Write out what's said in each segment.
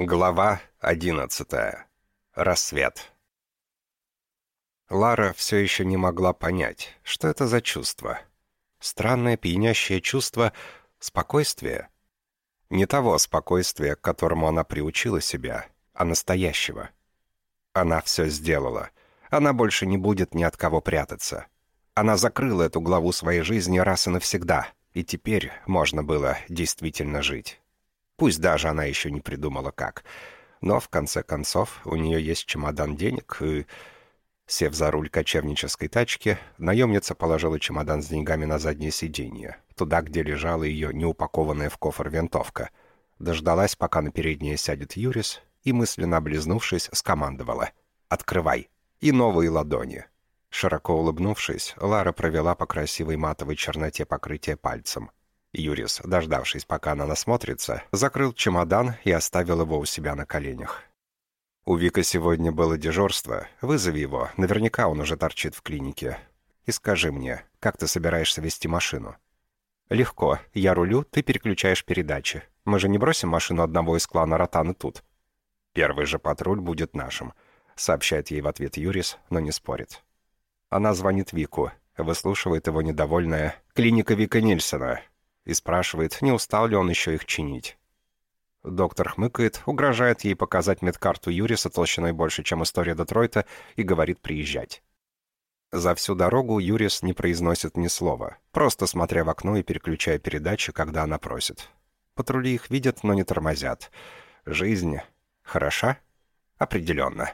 Глава одиннадцатая. Рассвет. Лара все еще не могла понять, что это за чувство. Странное пьянящее чувство спокойствия. Не того спокойствия, к которому она приучила себя, а настоящего. Она все сделала. Она больше не будет ни от кого прятаться. Она закрыла эту главу своей жизни раз и навсегда, и теперь можно было действительно жить. Пусть даже она еще не придумала как. Но, в конце концов, у нее есть чемодан денег, и... Сев за руль кочевнической тачки, наемница положила чемодан с деньгами на заднее сиденье, туда, где лежала ее неупакованная в кофр винтовка. Дождалась, пока на переднее сядет Юрис, и, мысленно облизнувшись, скомандовала «Открывай!» и новые ладони. Широко улыбнувшись, Лара провела по красивой матовой черноте покрытия пальцем. Юрис, дождавшись, пока она насмотрится, закрыл чемодан и оставил его у себя на коленях. «У Вика сегодня было дежурство. Вызови его. Наверняка он уже торчит в клинике. И скажи мне, как ты собираешься вести машину?» «Легко. Я рулю, ты переключаешь передачи. Мы же не бросим машину одного из клана Ротаны тут». «Первый же патруль будет нашим», — сообщает ей в ответ Юрис, но не спорит. Она звонит Вику, выслушивает его недовольная «Клиника Вика Нильсона и спрашивает, не устал ли он еще их чинить. Доктор хмыкает, угрожает ей показать медкарту Юриса толщиной больше, чем история Детройта, и говорит приезжать. За всю дорогу Юрис не произносит ни слова, просто смотря в окно и переключая передачи, когда она просит. Патрули их видят, но не тормозят. Жизнь хороша? Определенно.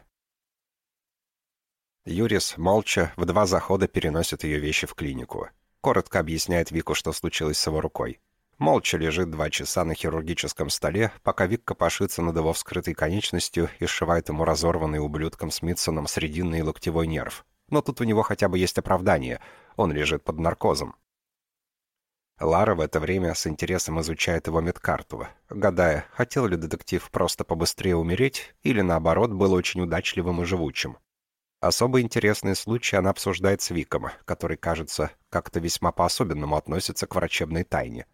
Юрис молча в два захода переносит ее вещи в клинику. Коротко объясняет Вику, что случилось с его рукой. Молча лежит два часа на хирургическом столе, пока Вик копошится над его вскрытой конечностью и сшивает ему разорванный ублюдком Смитсоном срединный локтевой нерв. Но тут у него хотя бы есть оправдание. Он лежит под наркозом. Лара в это время с интересом изучает его медкарту, гадая, хотел ли детектив просто побыстрее умереть или, наоборот, был очень удачливым и живучим. Особо интересный случай она обсуждает с Виком, который, кажется, как-то весьма по-особенному относится к врачебной тайне.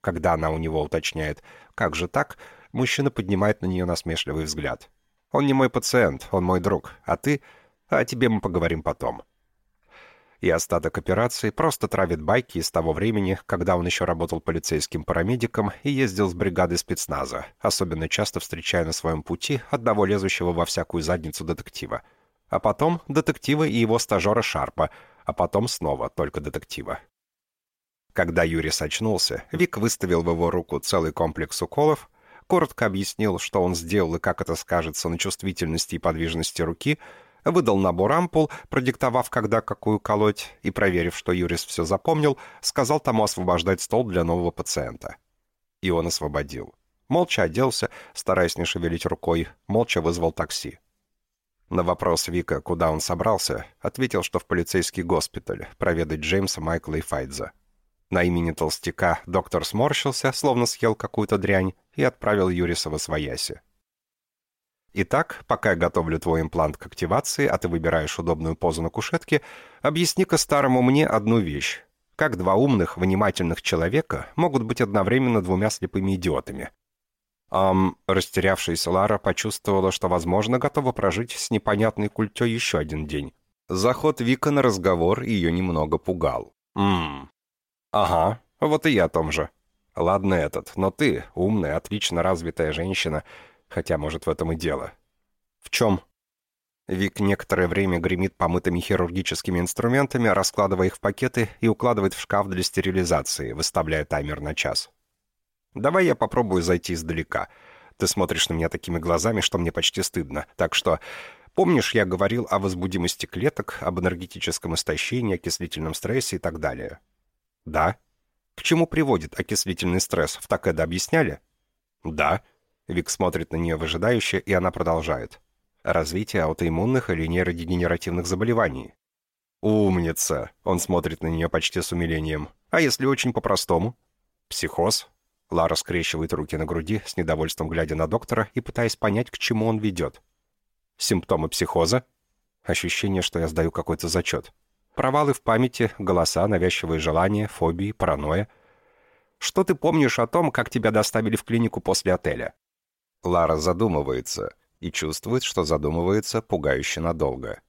Когда она у него уточняет «как же так?», мужчина поднимает на нее насмешливый взгляд. «Он не мой пациент, он мой друг, а ты? А о тебе мы поговорим потом». И остаток операции просто травит байки из того времени, когда он еще работал полицейским парамедиком и ездил с бригадой спецназа, особенно часто встречая на своем пути одного лезущего во всякую задницу детектива — а потом детектива и его стажера Шарпа, а потом снова только детектива. Когда Юрис очнулся, Вик выставил в его руку целый комплекс уколов, коротко объяснил, что он сделал и как это скажется на чувствительности и подвижности руки, выдал набор ампул, продиктовав, когда какую колоть, и, проверив, что Юрис все запомнил, сказал тому освобождать стол для нового пациента. И он освободил. Молча оделся, стараясь не шевелить рукой, молча вызвал такси. На вопрос Вика, куда он собрался, ответил, что в полицейский госпиталь, проведать Джеймса, Майкла и Файдза. На имени толстяка доктор сморщился, словно съел какую-то дрянь, и отправил Юриса в свояси. Итак, пока я готовлю твой имплант к активации, а ты выбираешь удобную позу на кушетке, объясни-ка старому мне одну вещь. Как два умных, внимательных человека могут быть одновременно двумя слепыми идиотами? Ам, растерявшаяся Лара почувствовала, что, возможно, готова прожить с непонятной культей еще один день. Заход Вика на разговор ее немного пугал. «Ммм, ага, вот и я о том же. Ладно этот, но ты, умная, отлично развитая женщина, хотя, может, в этом и дело. В чем?» Вик некоторое время гремит помытыми хирургическими инструментами, раскладывая их в пакеты и укладывает в шкаф для стерилизации, выставляя таймер на час. Давай я попробую зайти издалека. Ты смотришь на меня такими глазами, что мне почти стыдно. Так что, помнишь, я говорил о возбудимости клеток, об энергетическом истощении, окислительном стрессе и так далее? Да. К чему приводит окислительный стресс? В Такеда объясняли? Да. Вик смотрит на нее выжидающе, и она продолжает. Развитие аутоиммунных или нейродегенеративных заболеваний. «Умница!» — он смотрит на нее почти с умилением. «А если очень по-простому?» «Психоз, Лара скрещивает руки на груди, с недовольством глядя на доктора и пытаясь понять, к чему он ведет. Симптомы психоза? Ощущение, что я сдаю какой-то зачет. Провалы в памяти, голоса, навязчивые желания, фобии, паранойя. Что ты помнишь о том, как тебя доставили в клинику после отеля? Лара задумывается и чувствует, что задумывается пугающе надолго.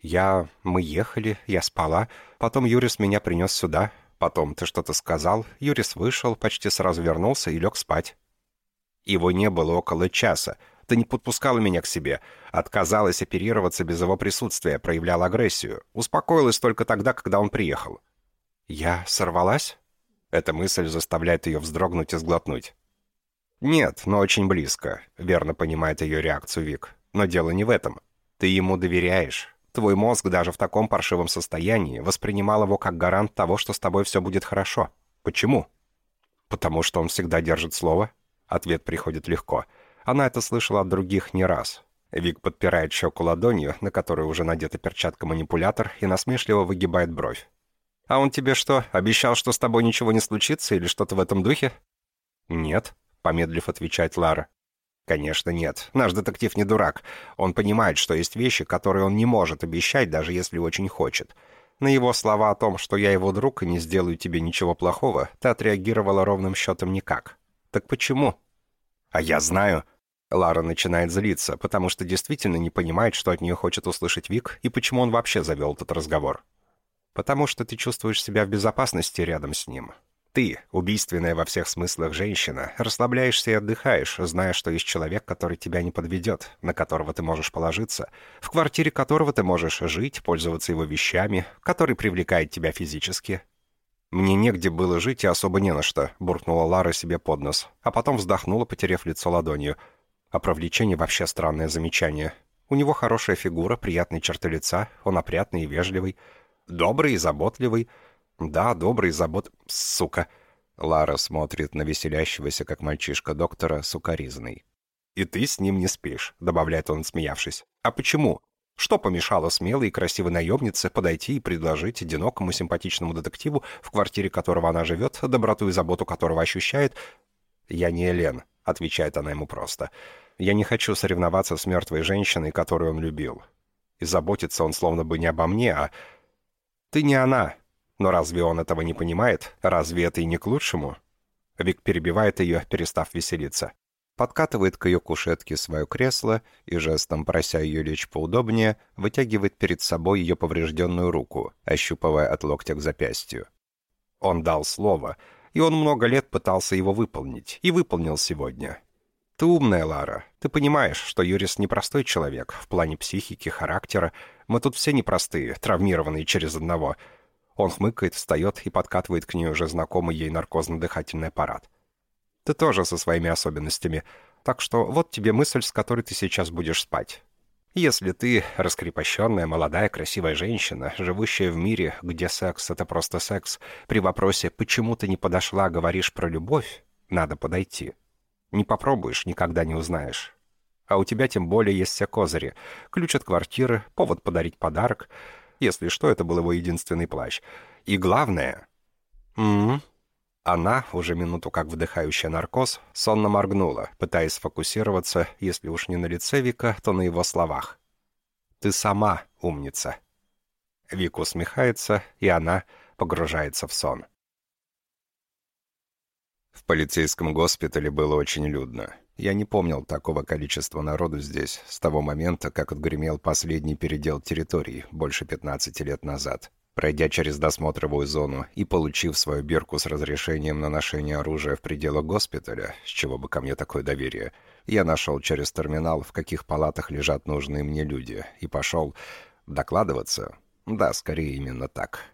«Я... мы ехали, я спала, потом Юрис меня принес сюда, потом ты что-то сказал, Юрис вышел, почти сразу вернулся и лег спать». Его не было около часа. Ты не подпускала меня к себе. Отказалась оперироваться без его присутствия, проявляла агрессию. Успокоилась только тогда, когда он приехал. Я сорвалась? Эта мысль заставляет ее вздрогнуть и сглотнуть. «Нет, но очень близко», — верно понимает ее реакцию Вик. «Но дело не в этом. Ты ему доверяешь. Твой мозг даже в таком паршивом состоянии воспринимал его как гарант того, что с тобой все будет хорошо. Почему?» «Потому что он всегда держит слово?» Ответ приходит легко. Она это слышала от других не раз. Вик подпирает щеку ладонью, на которой уже надета перчатка-манипулятор, и насмешливо выгибает бровь. «А он тебе что, обещал, что с тобой ничего не случится или что-то в этом духе?» «Нет», — помедлив отвечает Лара. «Конечно нет. Наш детектив не дурак. Он понимает, что есть вещи, которые он не может обещать, даже если очень хочет. На его слова о том, что я его друг и не сделаю тебе ничего плохого, ты отреагировала ровным счетом никак. Так почему? А я знаю. Лара начинает злиться, потому что действительно не понимает, что от нее хочет услышать Вик и почему он вообще завел этот разговор. Потому что ты чувствуешь себя в безопасности рядом с ним. Ты, убийственная во всех смыслах женщина, расслабляешься и отдыхаешь, зная, что есть человек, который тебя не подведет, на которого ты можешь положиться, в квартире которого ты можешь жить, пользоваться его вещами, который привлекает тебя физически, «Мне негде было жить и особо не на что», — буркнула Лара себе под нос, а потом вздохнула, потеряв лицо ладонью. А про влечение вообще странное замечание. У него хорошая фигура, приятные черты лица, он опрятный и вежливый. Добрый и заботливый. Да, добрый забот... Сука. Лара смотрит на веселящегося, как мальчишка доктора, сукаризный. «И ты с ним не спишь», — добавляет он, смеявшись. «А почему? Что помешало смелой и красивой наемнице подойти и предложить одинокому симпатичному детективу, в квартире которого она живет, доброту и заботу которого ощущает? «Я не Элен», — отвечает она ему просто. «Я не хочу соревноваться с мертвой женщиной, которую он любил. И заботится он словно бы не обо мне, а... Ты не она. Но разве он этого не понимает? Разве это и не к лучшему?» Вик перебивает ее, перестав веселиться подкатывает к ее кушетке свое кресло и, жестом прося ее лечь поудобнее, вытягивает перед собой ее поврежденную руку, ощупывая от локтя к запястью. Он дал слово, и он много лет пытался его выполнить, и выполнил сегодня. Ты умная, Лара. Ты понимаешь, что Юрис непростой человек в плане психики, характера. Мы тут все непростые, травмированные через одного. Он хмыкает, встает и подкатывает к ней уже знакомый ей наркозно-дыхательный аппарат. Ты тоже со своими особенностями. Так что вот тебе мысль, с которой ты сейчас будешь спать. Если ты раскрепощенная, молодая, красивая женщина, живущая в мире, где секс — это просто секс, при вопросе «почему ты не подошла, говоришь про любовь?» надо подойти. Не попробуешь, никогда не узнаешь. А у тебя тем более есть все козыри. Ключ от квартиры, повод подарить подарок. Если что, это был его единственный плащ. И главное... М -м, она, уже минуту как вдыхающая наркоз, сонно моргнула, пытаясь сфокусироваться, если уж не на лице Вика, то на его словах. «Ты сама умница». Вик усмехается, и она погружается в сон. В полицейском госпитале было очень людно. Я не помнил такого количества народу здесь с того момента, как отгремел последний передел территории больше 15 лет назад. Пройдя через досмотровую зону и получив свою бирку с разрешением на ношение оружия в пределах госпиталя, с чего бы ко мне такое доверие, я нашел через терминал, в каких палатах лежат нужные мне люди, и пошел докладываться. Да, скорее именно так.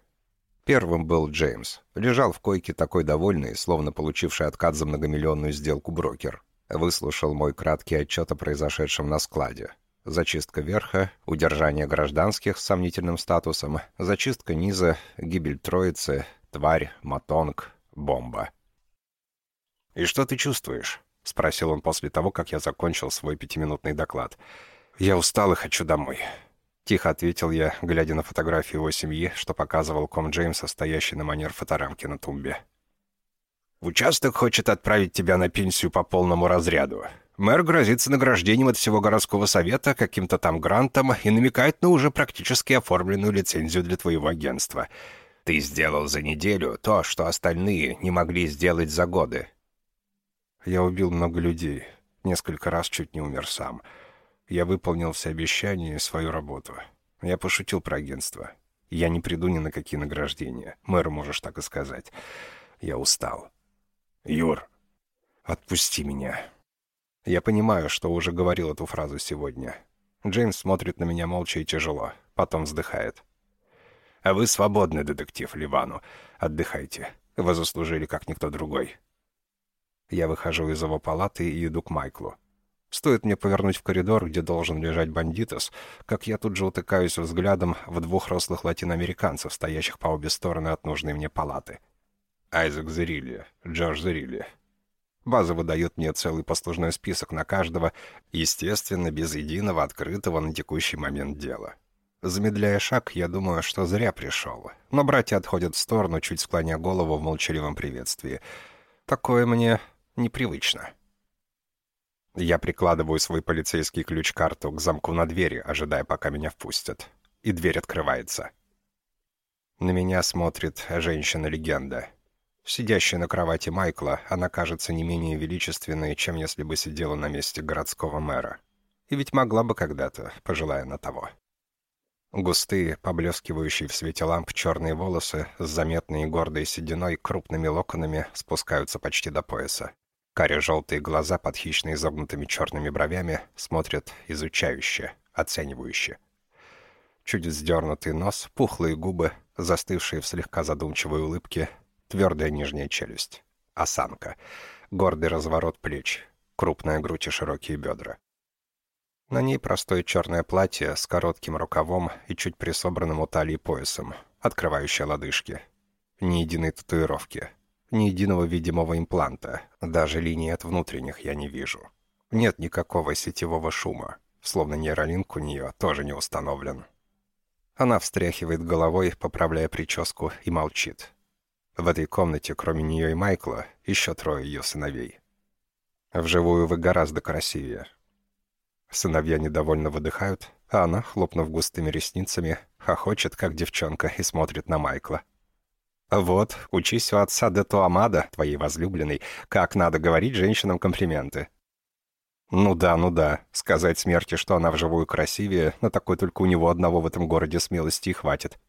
Первым был Джеймс. Лежал в койке такой довольный, словно получивший откат за многомиллионную сделку брокер. Выслушал мой краткий отчет о произошедшем на складе зачистка верха, удержание гражданских с сомнительным статусом, зачистка низа, гибель троицы, тварь, матонг, бомба. «И что ты чувствуешь?» — спросил он после того, как я закончил свой пятиминутный доклад. «Я устал и хочу домой». Тихо ответил я, глядя на фотографию его семьи, что показывал ком Джеймса, стоящий на манер фоторамки на тумбе. «Участок хочет отправить тебя на пенсию по полному разряду. Мэр грозится награждением от всего городского совета, каким-то там грантом и намекает на уже практически оформленную лицензию для твоего агентства. Ты сделал за неделю то, что остальные не могли сделать за годы. Я убил много людей. Несколько раз чуть не умер сам. Я выполнил все обещания и свою работу. Я пошутил про агентство. Я не приду ни на какие награждения. Мэр, можешь так и сказать. Я устал. Юр, отпусти меня. Я понимаю, что уже говорил эту фразу сегодня. Джеймс смотрит на меня молча и тяжело, потом вздыхает. «А вы свободный детектив, Ливану. Отдыхайте. Вы заслужили, как никто другой». Я выхожу из его палаты и иду к Майклу. Стоит мне повернуть в коридор, где должен лежать бандитос, как я тут же утыкаюсь взглядом в двух рослых латиноамериканцев, стоящих по обе стороны от нужной мне палаты. Айзек Зерилли, Джордж Зерилли. База выдает мне целый послужной список на каждого, естественно, без единого открытого на текущий момент дела. Замедляя шаг, я думаю, что зря пришел. Но братья отходят в сторону, чуть склоня голову в молчаливом приветствии. Такое мне непривычно. Я прикладываю свой полицейский ключ-карту к замку на двери, ожидая, пока меня впустят. И дверь открывается. На меня смотрит женщина-легенда. Сидящая на кровати Майкла, она кажется не менее величественной, чем если бы сидела на месте городского мэра. И ведь могла бы когда-то, пожелая на того. Густые, поблескивающие в свете ламп черные волосы с заметной и гордой сединой крупными локонами спускаются почти до пояса. Каре-желтые глаза под хищно изогнутыми черными бровями смотрят изучающе, оценивающе. Чуть вздернутый нос, пухлые губы, застывшие в слегка задумчивой улыбке, Твердая нижняя челюсть. Осанка. Гордый разворот плеч. Крупная грудь и широкие бедра. На ней простое черное платье с коротким рукавом и чуть присобранным у талии поясом, открывающее лодыжки. Ни единой татуировки. Ни единого видимого импланта. Даже линии от внутренних я не вижу. Нет никакого сетевого шума. Словно нейролинк у нее тоже не установлен. Она встряхивает головой, поправляя прическу, и молчит. В этой комнате, кроме нее и Майкла, еще трое ее сыновей. Вживую вы гораздо красивее. Сыновья недовольно выдыхают, а она, хлопнув густыми ресницами, хохочет, как девчонка, и смотрит на Майкла. «Вот, учись у отца де Туамада, твоей возлюбленной, как надо говорить женщинам комплименты». «Ну да, ну да. Сказать смерти, что она вживую красивее, на такой только у него одного в этом городе смелости и хватит.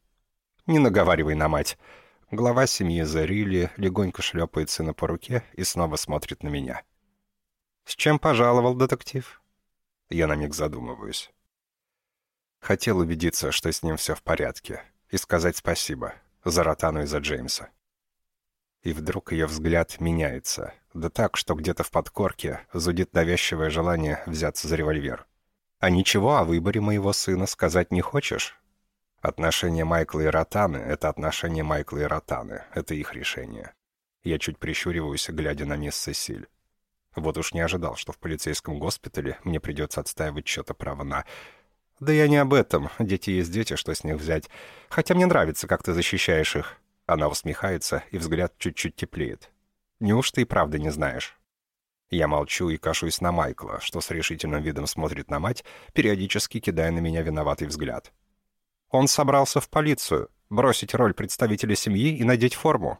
Не наговаривай на мать. Глава семьи Зарили легонько шлепает сына по руке и снова смотрит на меня. «С чем пожаловал детектив?» Я на миг задумываюсь. Хотел убедиться, что с ним все в порядке, и сказать спасибо за Ротану и за Джеймса. И вдруг ее взгляд меняется, да так, что где-то в подкорке зудит навязчивое желание взяться за револьвер. «А ничего о выборе моего сына сказать не хочешь?» Отношения Майкла и Ротаны — это отношения Майкла и Ротаны. Это их решение. Я чуть прищуриваюсь, глядя на мисс Сесиль. Вот уж не ожидал, что в полицейском госпитале мне придется отстаивать что-то право на... Да я не об этом. Дети есть дети, что с них взять. Хотя мне нравится, как ты защищаешь их. Она усмехается, и взгляд чуть-чуть теплеет. Неужто и правда не знаешь? Я молчу и кашусь на Майкла, что с решительным видом смотрит на мать, периодически кидая на меня виноватый взгляд. Он собрался в полицию, бросить роль представителя семьи и надеть форму.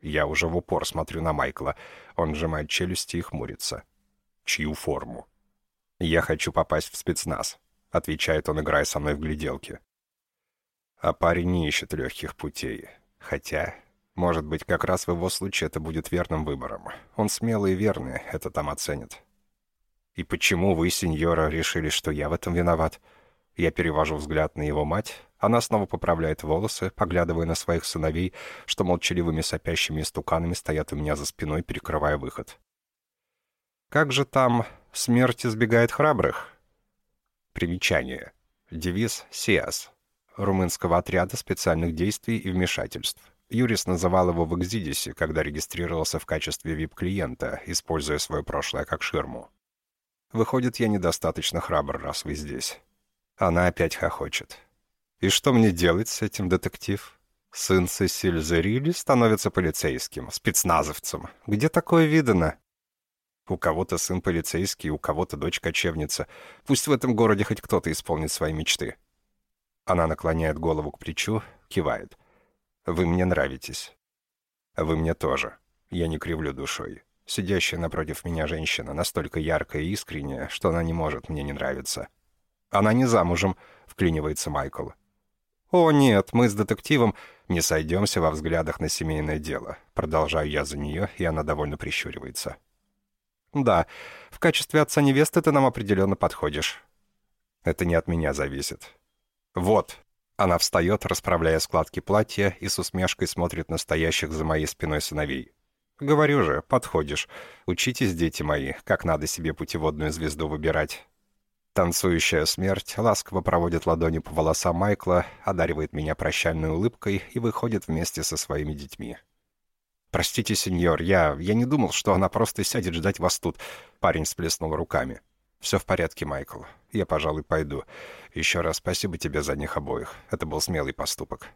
Я уже в упор смотрю на Майкла. Он сжимает челюсти и хмурится. Чью форму? «Я хочу попасть в спецназ», — отвечает он, играя со мной в гляделки. А парень не ищет легких путей. Хотя, может быть, как раз в его случае это будет верным выбором. Он смелый и верный, это там оценит. «И почему вы, сеньора, решили, что я в этом виноват?» Я перевожу взгляд на его мать. Она снова поправляет волосы, поглядывая на своих сыновей, что молчаливыми сопящими истуканами стоят у меня за спиной, перекрывая выход. «Как же там смерть избегает храбрых?» Примечание. Девиз «СИАС» румынского отряда специальных действий и вмешательств. Юрис называл его в Экзидисе, когда регистрировался в качестве вип-клиента, используя свое прошлое как ширму. Выходит, я недостаточно храбр, раз вы здесь. Она опять хохочет. «И что мне делать с этим, детектив? Сын Сесиль Зерили становится полицейским, спецназовцем. Где такое видано?» У кого-то сын полицейский, у кого-то дочь кочевница. Пусть в этом городе хоть кто-то исполнит свои мечты. Она наклоняет голову к плечу, кивает. «Вы мне нравитесь». «Вы мне тоже. Я не кривлю душой. Сидящая напротив меня женщина настолько яркая и искренняя, что она не может мне не нравиться. «Она не замужем», — вклинивается Майкл. «О, нет, мы с детективом не сойдемся во взглядах на семейное дело». Продолжаю я за нее, и она довольно прищуривается. «Да, в качестве отца невесты ты нам определенно подходишь». «Это не от меня зависит». «Вот». Она встает, расправляя складки платья, и с усмешкой смотрит на стоящих за моей спиной сыновей. «Говорю же, подходишь. Учитесь, дети мои, как надо себе путеводную звезду выбирать». Танцующая смерть ласково проводит ладони по волосам Майкла, одаривает меня прощальной улыбкой и выходит вместе со своими детьми. «Простите, сеньор, я... я не думал, что она просто сядет ждать вас тут», — парень сплеснул руками. «Все в порядке, Майкл. Я, пожалуй, пойду. Еще раз спасибо тебе за них обоих. Это был смелый поступок».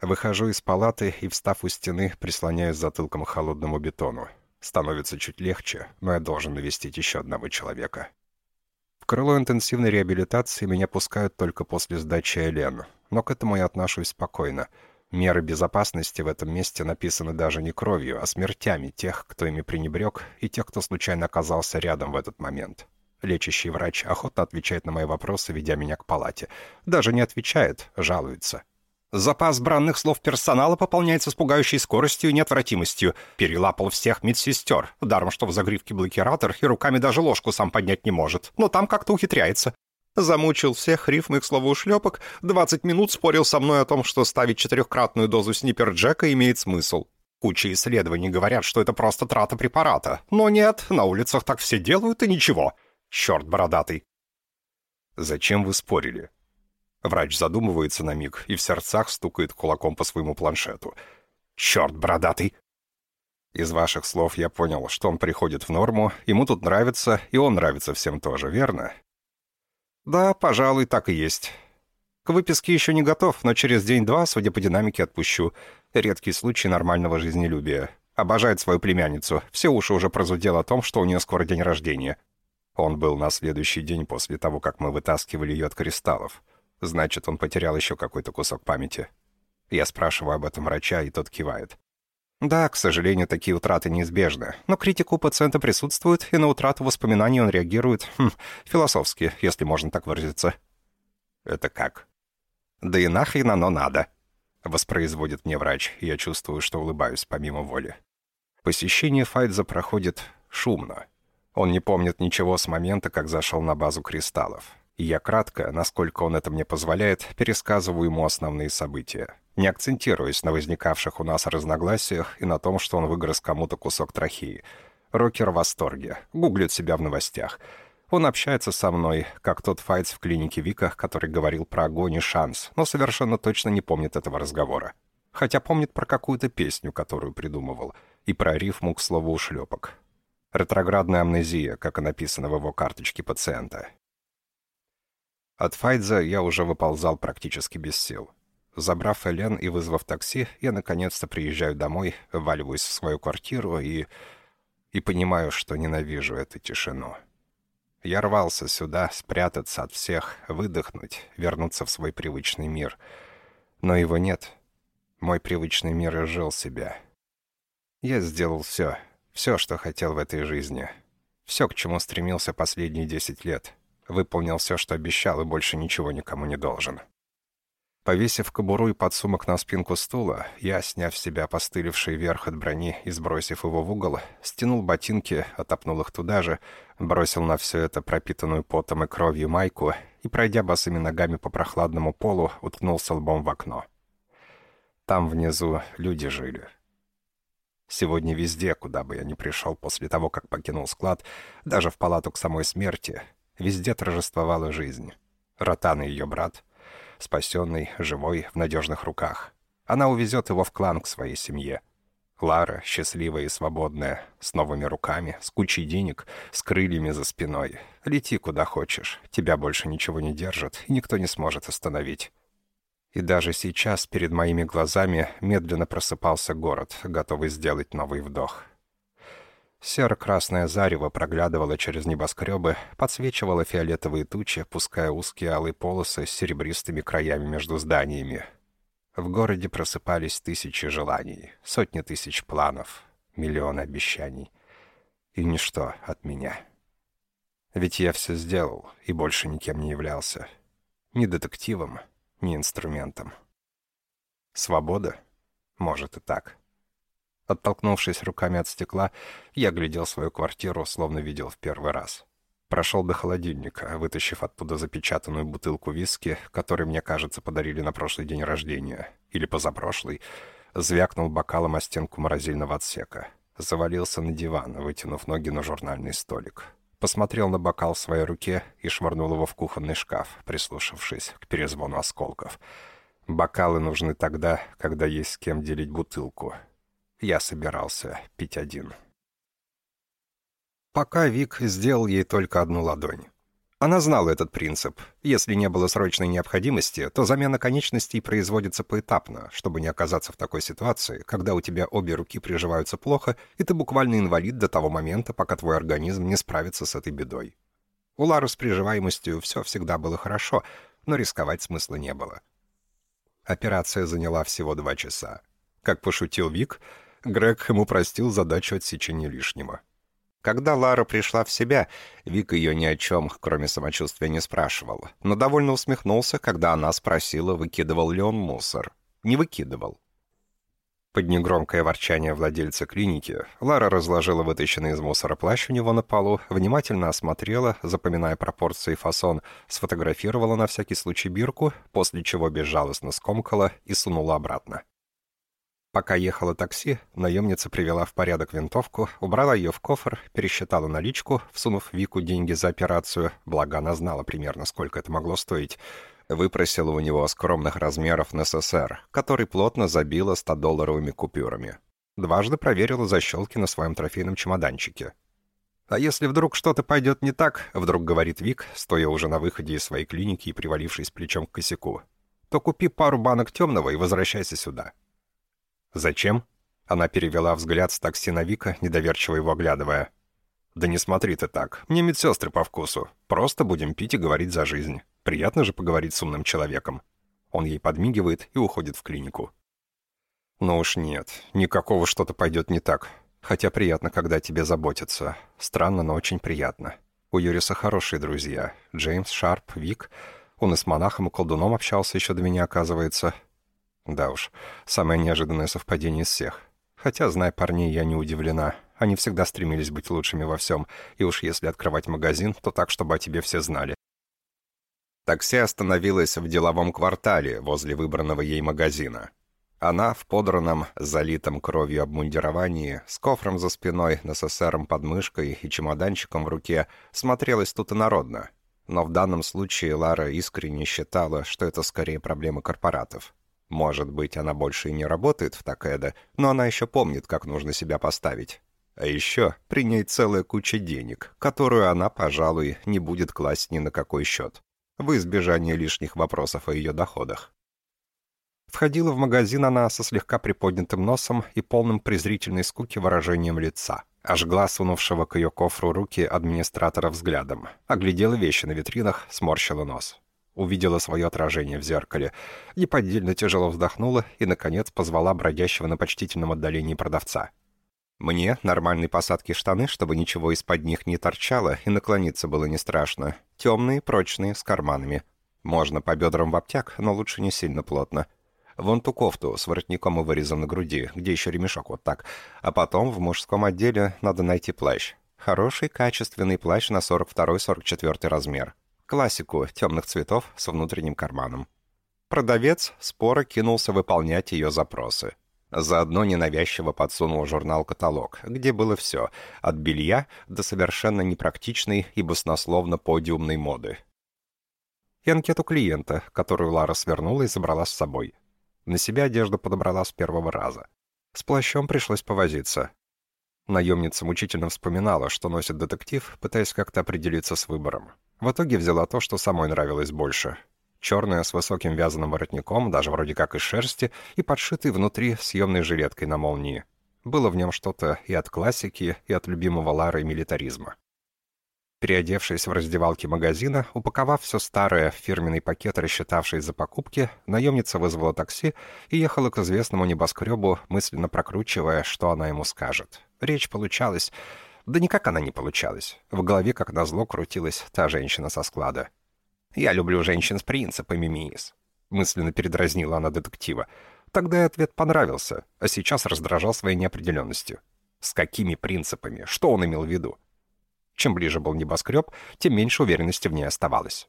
Выхожу из палаты и, встав у стены, прислоняюсь затылком к холодному бетону. Становится чуть легче, но я должен навестить еще одного человека. В крыло интенсивной реабилитации меня пускают только после сдачи Элен, но к этому я отношусь спокойно. Меры безопасности в этом месте написаны даже не кровью, а смертями тех, кто ими пренебрег, и тех, кто случайно оказался рядом в этот момент. Лечащий врач охотно отвечает на мои вопросы, ведя меня к палате. Даже не отвечает, жалуется. Запас бранных слов персонала пополняется с пугающей скоростью и неотвратимостью. Перелапал всех медсестер. Даром, что в загривке блокиратор и руками даже ложку сам поднять не может. Но там как-то ухитряется. Замучил всех рифм их словоушлепок, 20 минут спорил со мной о том, что ставить четырехкратную дозу снипер-джека имеет смысл. Куча исследований говорят, что это просто трата препарата. Но нет, на улицах так все делают и ничего. Черт бородатый. «Зачем вы спорили?» Врач задумывается на миг и в сердцах стукает кулаком по своему планшету. «Черт, бородатый!» Из ваших слов я понял, что он приходит в норму, ему тут нравится, и он нравится всем тоже, верно? Да, пожалуй, так и есть. К выписке еще не готов, но через день-два, судя по динамике, отпущу. Редкий случай нормального жизнелюбия. Обожает свою племянницу. Все уши уже прозудел о том, что у нее скоро день рождения. Он был на следующий день после того, как мы вытаскивали ее от кристаллов. Значит, он потерял еще какой-то кусок памяти. Я спрашиваю об этом врача, и тот кивает. Да, к сожалению, такие утраты неизбежны, но критика у пациента присутствует, и на утрату воспоминаний он реагирует хм, философски, если можно так выразиться. Это как? Да и нахрен оно надо. Воспроизводит мне врач, и я чувствую, что улыбаюсь помимо воли. Посещение Файдза проходит шумно. Он не помнит ничего с момента, как зашел на базу кристаллов и я кратко, насколько он это мне позволяет, пересказываю ему основные события, не акцентируясь на возникавших у нас разногласиях и на том, что он выгрыз кому-то кусок трахеи. Рокер в восторге, гуглит себя в новостях. Он общается со мной, как тот Файтс в клинике Вика, который говорил про огонь и шанс, но совершенно точно не помнит этого разговора. Хотя помнит про какую-то песню, которую придумывал, и про рифму к слову «ушлепок». Ретроградная амнезия, как и написано в его карточке пациента. От Файдза я уже выползал практически без сил. Забрав Элен и вызвав такси, я наконец-то приезжаю домой, валиваюсь в свою квартиру и... и понимаю, что ненавижу эту тишину. Я рвался сюда, спрятаться от всех, выдохнуть, вернуться в свой привычный мир. Но его нет. Мой привычный мир изжил себя. Я сделал все, все, что хотел в этой жизни. Все, к чему стремился последние десять лет — Выполнил все, что обещал, и больше ничего никому не должен. Повесив кобуру и подсумок на спинку стула, я, сняв с себя постыливший верх от брони и сбросив его в угол, стянул ботинки, отопнул их туда же, бросил на все это пропитанную потом и кровью майку и, пройдя босыми ногами по прохладному полу, уткнулся лбом в окно. Там внизу люди жили. Сегодня везде, куда бы я ни пришел после того, как покинул склад, даже в палату к самой смерти, Везде торжествовала жизнь. Ротан и ее брат, спасенный, живой, в надежных руках. Она увезет его в клан к своей семье. Лара, счастливая и свободная, с новыми руками, с кучей денег, с крыльями за спиной. Лети куда хочешь, тебя больше ничего не держит, и никто не сможет остановить. И даже сейчас перед моими глазами медленно просыпался город, готовый сделать новый вдох. Серо-красное зарево проглядывало через небоскребы, подсвечивало фиолетовые тучи, пуская узкие алые полосы с серебристыми краями между зданиями. В городе просыпались тысячи желаний, сотни тысяч планов. Миллион обещаний. И ничто от меня. Ведь я все сделал и больше никем не являлся. Ни детективом, ни инструментом. Свобода? Может и так. Оттолкнувшись руками от стекла, я глядел свою квартиру, словно видел в первый раз. Прошел до холодильника, вытащив оттуда запечатанную бутылку виски, который, мне кажется, подарили на прошлый день рождения. Или позапрошлый. Звякнул бокалом о стенку морозильного отсека. Завалился на диван, вытянув ноги на журнальный столик. Посмотрел на бокал в своей руке и швырнул его в кухонный шкаф, прислушавшись к перезвону осколков. Бокалы нужны тогда, когда есть с кем делить бутылку. Я собирался пить один. Пока Вик сделал ей только одну ладонь. Она знала этот принцип. Если не было срочной необходимости, то замена конечностей производится поэтапно, чтобы не оказаться в такой ситуации, когда у тебя обе руки приживаются плохо, и ты буквально инвалид до того момента, пока твой организм не справится с этой бедой. У Лары с приживаемостью все всегда было хорошо, но рисковать смысла не было. Операция заняла всего два часа. Как пошутил Вик, Грег ему простил задачу отсечения лишнего. Когда Лара пришла в себя, Вик ее ни о чем, кроме самочувствия, не спрашивал, но довольно усмехнулся, когда она спросила, выкидывал ли он мусор. Не выкидывал. Под негромкое ворчание владельца клиники Лара разложила вытащенный из мусора плащ у него на полу, внимательно осмотрела, запоминая пропорции и фасон, сфотографировала на всякий случай бирку, после чего безжалостно скомкала и сунула обратно. Пока ехало такси, наемница привела в порядок винтовку, убрала ее в кофр, пересчитала наличку, всунув Вику деньги за операцию, благо она знала примерно, сколько это могло стоить, выпросила у него скромных размеров НССР, который плотно забила 100-долларовыми купюрами. Дважды проверила защелки на своем трофейном чемоданчике. «А если вдруг что-то пойдет не так», — вдруг говорит Вик, стоя уже на выходе из своей клиники и привалившись плечом к косяку, «то купи пару банок темного и возвращайся сюда». «Зачем?» Она перевела взгляд с такси на Вика, недоверчиво его оглядывая. «Да не смотри ты так. Мне медсестры по вкусу. Просто будем пить и говорить за жизнь. Приятно же поговорить с умным человеком». Он ей подмигивает и уходит в клинику. «Ну уж нет. Никакого что-то пойдет не так. Хотя приятно, когда тебе заботятся. Странно, но очень приятно. У Юриса хорошие друзья. Джеймс, Шарп, Вик. Он и с монахом и колдуном общался еще до меня, оказывается. Да уж, самое неожиданное совпадение из всех. Хотя, зная парней, я не удивлена. Они всегда стремились быть лучшими во всем, и уж если открывать магазин, то так, чтобы о тебе все знали. Такси остановилось в деловом квартале возле выбранного ей магазина. Она в подранном, залитом кровью обмундировании, с кофром за спиной, НССРом под мышкой и чемоданчиком в руке, смотрелась тут инородно. Но в данном случае Лара искренне считала, что это скорее проблема корпоратов. Может быть, она больше и не работает в Такеда, но она еще помнит, как нужно себя поставить. А еще при ней целая куча денег, которую она, пожалуй, не будет класть ни на какой счет, в избежание лишних вопросов о ее доходах. Входила в магазин она со слегка приподнятым носом и полным презрительной скуки выражением лица. Ожгла сунувшего к ее кофру руки администратора взглядом. Оглядела вещи на витринах, сморщила нос увидела свое отражение в зеркале, неподдельно тяжело вздохнула и, наконец, позвала бродящего на почтительном отдалении продавца. Мне нормальной посадки штаны, чтобы ничего из-под них не торчало, и наклониться было не страшно. Темные, прочные, с карманами. Можно по бедрам в обтяг, но лучше не сильно плотно. Вон ту кофту с воротником и вырезом на груди, где еще ремешок вот так. А потом в мужском отделе надо найти плащ. Хороший, качественный плащ на 42-44 размер. Классику темных цветов с внутренним карманом. Продавец споро кинулся выполнять ее запросы. Заодно ненавязчиво подсунул журнал-каталог, где было все, от белья до совершенно непрактичной и баснословно подиумной моды. И анкету клиента, которую Лара свернула и забрала с собой. На себя одежду подобрала с первого раза. С плащом пришлось повозиться. Наемница мучительно вспоминала, что носит детектив, пытаясь как-то определиться с выбором. В итоге взяла то, что самой нравилось больше. Черное с высоким вязаным воротником, даже вроде как из шерсти, и подшитый внутри съемной жилеткой на молнии. Было в нем что-то и от классики, и от любимого Лары милитаризма. Переодевшись в раздевалке магазина, упаковав все старое в фирменный пакет, рассчитавшись за покупки, наемница вызвала такси и ехала к известному небоскребу, мысленно прокручивая, что она ему скажет. Речь получалась... Да никак она не получалась. В голове, как назло, крутилась та женщина со склада. «Я люблю женщин с принципами, мисс», — мысленно передразнила она детектива. Тогда и ответ понравился, а сейчас раздражал своей неопределенностью. С какими принципами? Что он имел в виду? Чем ближе был небоскреб, тем меньше уверенности в ней оставалось.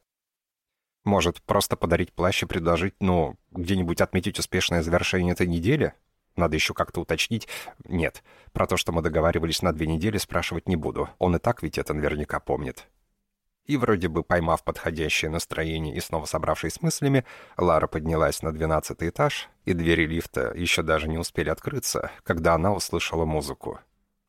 Может, просто подарить плащ и предложить, ну, где-нибудь отметить успешное завершение этой недели? Надо еще как-то уточнить. Нет, про то, что мы договаривались на две недели, спрашивать не буду. Он и так ведь это наверняка помнит. И вроде бы поймав подходящее настроение и снова собравшись с мыслями, Лара поднялась на двенадцатый этаж, и двери лифта еще даже не успели открыться, когда она услышала музыку.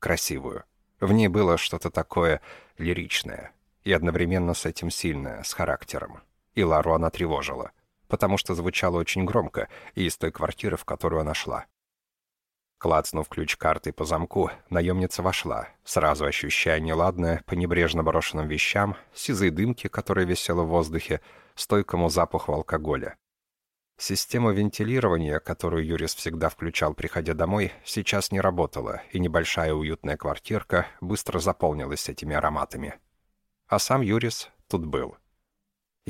Красивую. В ней было что-то такое лиричное и одновременно с этим сильное, с характером. И Лару она тревожила, потому что звучало очень громко и из той квартиры, в которую она шла. Клацнув ключ картой по замку, наемница вошла, сразу ощущая неладное по небрежно брошенным вещам, сизой дымки, которая висела в воздухе, стойкому запаху алкоголя. Система вентилирования, которую Юрис всегда включал, приходя домой, сейчас не работала, и небольшая уютная квартирка быстро заполнилась этими ароматами. А сам Юрис тут был —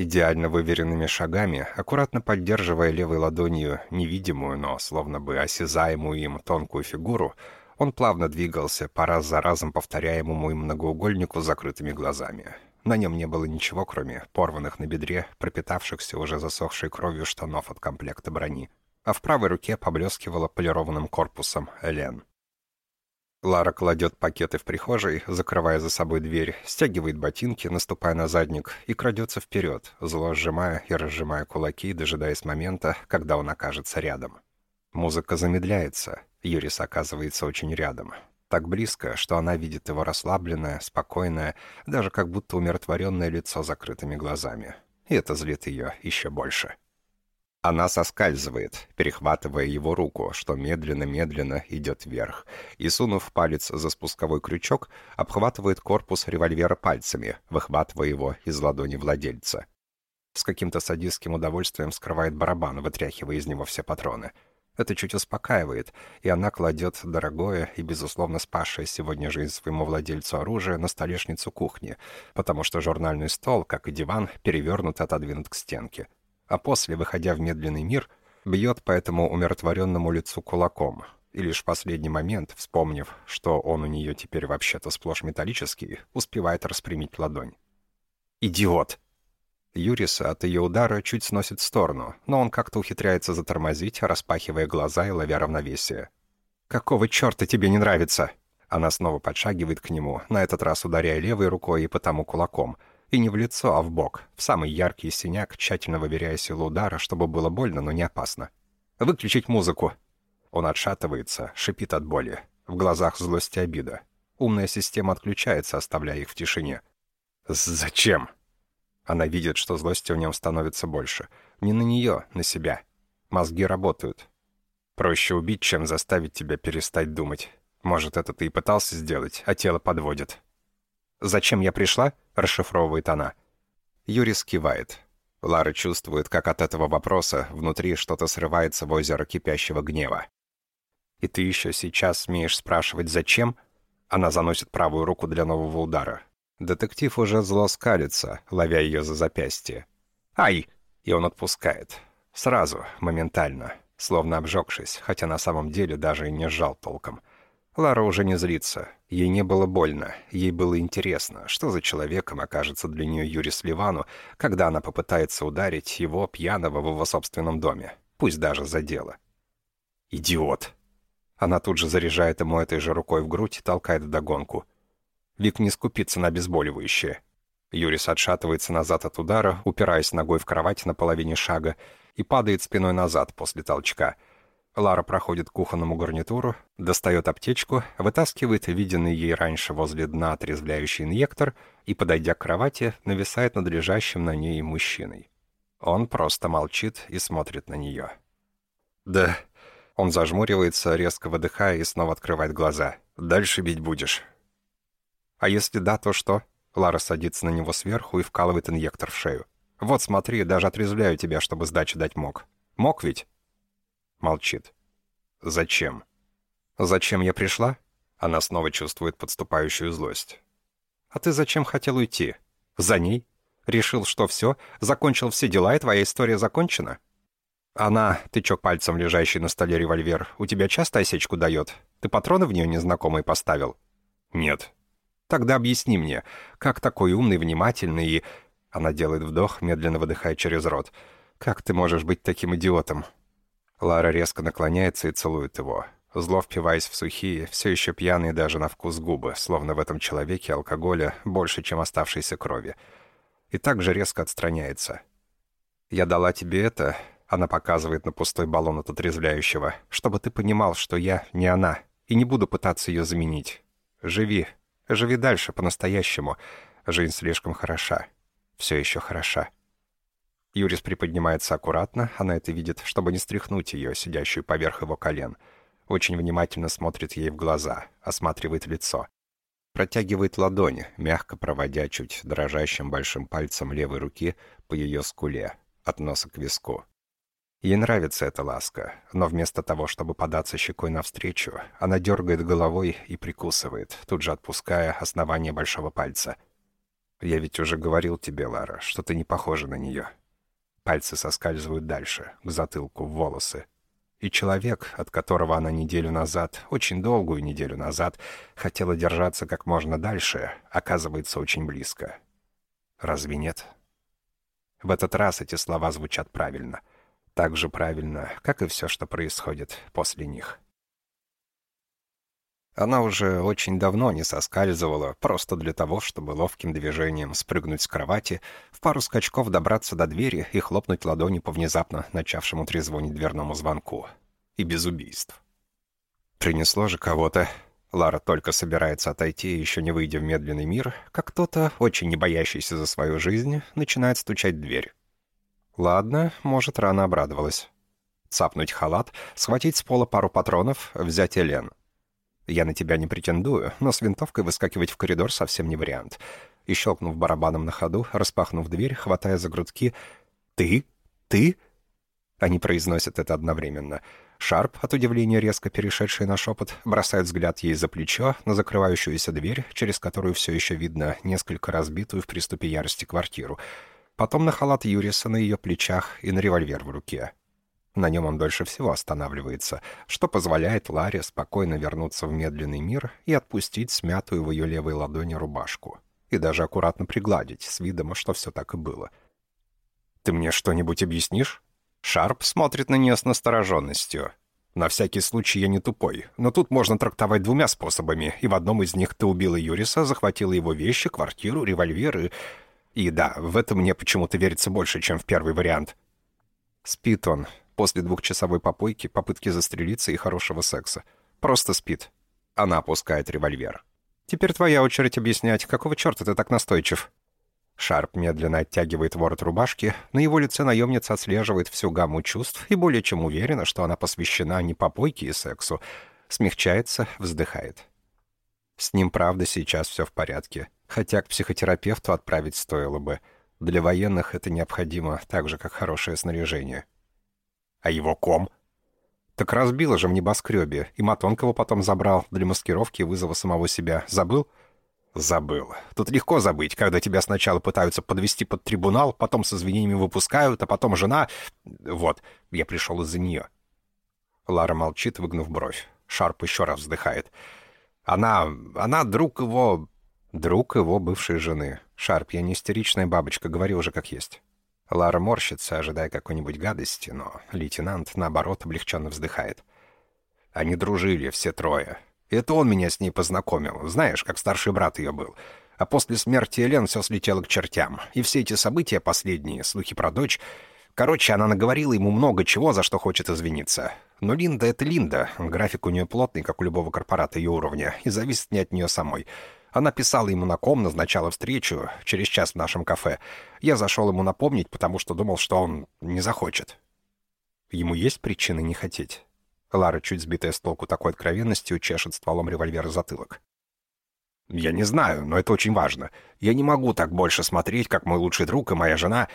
Идеально выверенными шагами, аккуратно поддерживая левой ладонью невидимую, но словно бы осязаемую им тонкую фигуру, он плавно двигался по раз за разом повторяемому им многоугольнику с закрытыми глазами. На нем не было ничего, кроме порванных на бедре, пропитавшихся уже засохшей кровью штанов от комплекта брони. А в правой руке поблескивала полированным корпусом Элен. Лара кладет пакеты в прихожей, закрывая за собой дверь, стягивает ботинки, наступая на задник, и крадется вперед, зло сжимая и разжимая кулаки, дожидаясь момента, когда он окажется рядом. Музыка замедляется, Юрис оказывается очень рядом. Так близко, что она видит его расслабленное, спокойное, даже как будто умиротворенное лицо закрытыми глазами. И это злит ее еще больше. Она соскальзывает, перехватывая его руку, что медленно-медленно идет вверх, и, сунув палец за спусковой крючок, обхватывает корпус револьвера пальцами, выхватывая его из ладони владельца. С каким-то садистским удовольствием скрывает барабан, вытряхивая из него все патроны. Это чуть успокаивает, и она кладет дорогое и, безусловно, спасшее сегодня жизнь своему владельцу оружие на столешницу кухни, потому что журнальный стол, как и диван, перевернут и отодвинут к стенке — а после, выходя в медленный мир, бьет по этому умиротворенному лицу кулаком. И лишь в последний момент, вспомнив, что он у нее теперь вообще-то сплошь металлический, успевает распрямить ладонь. «Идиот!» Юриса от ее удара чуть сносит в сторону, но он как-то ухитряется затормозить, распахивая глаза и ловя равновесие. «Какого черта тебе не нравится?» Она снова подшагивает к нему, на этот раз ударяя левой рукой и потому кулаком — и не в лицо, а в бок, в самый яркий синяк, тщательно выверяя силу удара, чтобы было больно, но не опасно. «Выключить музыку!» Он отшатывается, шипит от боли. В глазах злость и обида. Умная система отключается, оставляя их в тишине. «Зачем?» Она видит, что злости в нем становится больше. Не на нее, на себя. Мозги работают. Проще убить, чем заставить тебя перестать думать. Может, это ты и пытался сделать, а тело подводит. «Зачем я пришла?» — расшифровывает она. Юрий скивает. Лара чувствует, как от этого вопроса внутри что-то срывается в озеро кипящего гнева. «И ты еще сейчас смеешь спрашивать, зачем?» Она заносит правую руку для нового удара. Детектив уже зло скалится, ловя ее за запястье. «Ай!» И он отпускает. Сразу, моментально, словно обжегшись, хотя на самом деле даже и не сжал толком. Лара уже не злится. Ей не было больно. Ей было интересно, что за человеком окажется для нее Юрис Ливану, когда она попытается ударить его, пьяного, в его собственном доме. Пусть даже за дело. «Идиот!» Она тут же заряжает ему этой же рукой в грудь и толкает вдогонку. Вик не скупится на обезболивающее. Юрис отшатывается назад от удара, упираясь ногой в кровать на половине шага, и падает спиной назад после толчка — Лара проходит к кухонному гарнитуру, достает аптечку, вытаскивает виденный ей раньше возле дна отрезвляющий инъектор и, подойдя к кровати, нависает над лежащим на ней мужчиной. Он просто молчит и смотрит на нее. «Да...» Он зажмуривается, резко выдыхая и снова открывает глаза. «Дальше бить будешь». «А если да, то что?» Лара садится на него сверху и вкалывает инъектор в шею. «Вот смотри, даже отрезвляю тебя, чтобы сдачу дать мог. Мог ведь?» Молчит. «Зачем?» «Зачем я пришла?» Она снова чувствует подступающую злость. «А ты зачем хотел уйти? За ней? Решил, что все, закончил все дела, и твоя история закончена?» «Она, тычок пальцем, лежащий на столе револьвер, у тебя часто осечку дает? Ты патроны в нее незнакомые поставил?» «Нет». «Тогда объясни мне, как такой умный, внимательный и...» Она делает вдох, медленно выдыхая через рот. «Как ты можешь быть таким идиотом?» Лара резко наклоняется и целует его зло впиваясь в сухие, все еще пьяные даже на вкус губы, словно в этом человеке алкоголя больше, чем оставшейся крови. И также резко отстраняется. «Я дала тебе это», — она показывает на пустой баллон от отрезвляющего, «чтобы ты понимал, что я не она, и не буду пытаться ее заменить. Живи, живи дальше, по-настоящему. Жизнь слишком хороша. Все еще хороша». Юрис приподнимается аккуратно, она это видит, чтобы не стряхнуть ее, сидящую поверх его колен — очень внимательно смотрит ей в глаза, осматривает лицо. Протягивает ладони, мягко проводя чуть дрожащим большим пальцем левой руки по ее скуле, от носа к виску. Ей нравится эта ласка, но вместо того, чтобы податься щекой навстречу, она дергает головой и прикусывает, тут же отпуская основание большого пальца. «Я ведь уже говорил тебе, Лара, что ты не похожа на нее». Пальцы соскальзывают дальше, к затылку, в волосы, и человек, от которого она неделю назад, очень долгую неделю назад, хотела держаться как можно дальше, оказывается очень близко. Разве нет? В этот раз эти слова звучат правильно. Так же правильно, как и все, что происходит после них. Она уже очень давно не соскальзывала, просто для того, чтобы ловким движением спрыгнуть с кровати, в пару скачков добраться до двери и хлопнуть ладони по внезапно начавшему трезвонить дверному звонку. И без убийств. Принесло же кого-то. Лара только собирается отойти, еще не выйдя в медленный мир, как кто-то, очень не боящийся за свою жизнь, начинает стучать в дверь. Ладно, может, рано обрадовалась. Цапнуть халат, схватить с пола пару патронов, взять Элен — я на тебя не претендую, но с винтовкой выскакивать в коридор совсем не вариант. И щелкнув барабаном на ходу, распахнув дверь, хватая за грудки «Ты? Ты?» Они произносят это одновременно. Шарп, от удивления резко перешедший на шепот, бросает взгляд ей за плечо на закрывающуюся дверь, через которую все еще видно несколько разбитую в приступе ярости квартиру. Потом на халат Юриса на ее плечах и на револьвер в руке. На нем он дольше всего останавливается, что позволяет Ларе спокойно вернуться в медленный мир и отпустить смятую в ее левой ладони рубашку. И даже аккуратно пригладить, с видом, что все так и было. «Ты мне что-нибудь объяснишь?» Шарп смотрит на нее с настороженностью. «На всякий случай я не тупой, но тут можно трактовать двумя способами, и в одном из них ты убила Юриса, захватила его вещи, квартиру, револьвер и... И да, в это мне почему-то верится больше, чем в первый вариант». Спит он, После двухчасовой попойки, попытки застрелиться и хорошего секса. Просто спит. Она опускает револьвер. «Теперь твоя очередь объяснять, какого черта ты так настойчив?» Шарп медленно оттягивает ворот рубашки, на его лице наемница отслеживает всю гамму чувств и более чем уверена, что она посвящена не попойке и сексу. Смягчается, вздыхает. С ним, правда, сейчас все в порядке. Хотя к психотерапевту отправить стоило бы. Для военных это необходимо, так же, как хорошее снаряжение. А его ком? Так разбило же в небоскребе, и Матонг его потом забрал для маскировки и вызова самого себя. Забыл? Забыл. Тут легко забыть, когда тебя сначала пытаются подвести под трибунал, потом с извинениями выпускают, а потом жена... Вот, я пришел из-за нее. Лара молчит, выгнув бровь. Шарп еще раз вздыхает. Она... она друг его... Друг его бывшей жены. Шарп, я не истеричная бабочка, говори уже как есть. Лара морщится, ожидая какой-нибудь гадости, но лейтенант, наоборот, облегченно вздыхает. Они дружили, все трое. это он меня с ней познакомил, знаешь, как старший брат ее был. А после смерти Элен все слетело к чертям. И все эти события последние, слухи про дочь... Короче, она наговорила ему много чего, за что хочет извиниться. Но Линда — это Линда. График у нее плотный, как у любого корпората ее уровня, и зависит не от нее самой. Она писала ему на ком, назначала встречу, через час в нашем кафе. Я зашел ему напомнить, потому что думал, что он не захочет. Ему есть причины не хотеть? Лара, чуть сбитая с толку такой откровенностью, чешет стволом револьвера затылок. «Я не знаю, но это очень важно. Я не могу так больше смотреть, как мой лучший друг и моя жена...»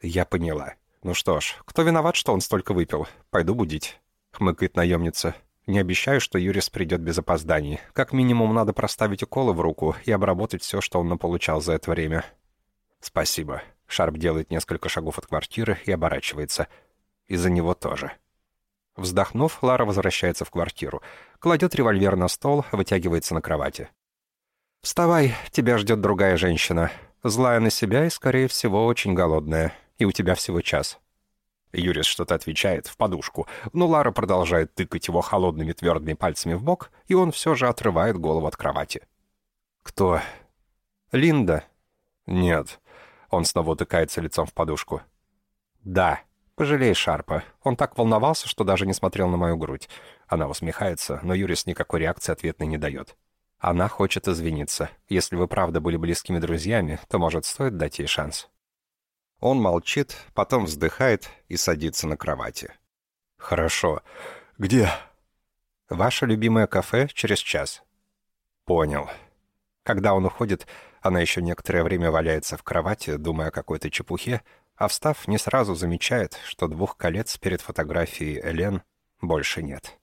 «Я поняла. Ну что ж, кто виноват, что он столько выпил? Пойду будить», — хмыкает наемница. Не обещаю, что Юрис придет без опозданий. Как минимум, надо проставить уколы в руку и обработать все, что он наполучал за это время. Спасибо. Шарп делает несколько шагов от квартиры и оборачивается. И за него тоже. Вздохнув, Лара возвращается в квартиру. Кладет револьвер на стол, вытягивается на кровати. «Вставай, тебя ждет другая женщина. Злая на себя и, скорее всего, очень голодная. И у тебя всего час». Юрис что-то отвечает в подушку, но Лара продолжает тыкать его холодными твердыми пальцами в бок, и он все же отрывает голову от кровати. «Кто?» «Линда». «Нет». Он снова утыкается лицом в подушку. «Да». «Пожалей Шарпа. Он так волновался, что даже не смотрел на мою грудь». Она усмехается, но Юрис никакой реакции ответной не дает. Она хочет извиниться. Если вы правда были близкими друзьями, то, может, стоит дать ей шанс. Он молчит, потом вздыхает и садится на кровати. «Хорошо. Где?» «Ваше любимое кафе через час». «Понял». Когда он уходит, она еще некоторое время валяется в кровати, думая о какой-то чепухе, а встав, не сразу замечает, что двух колец перед фотографией Элен больше нет.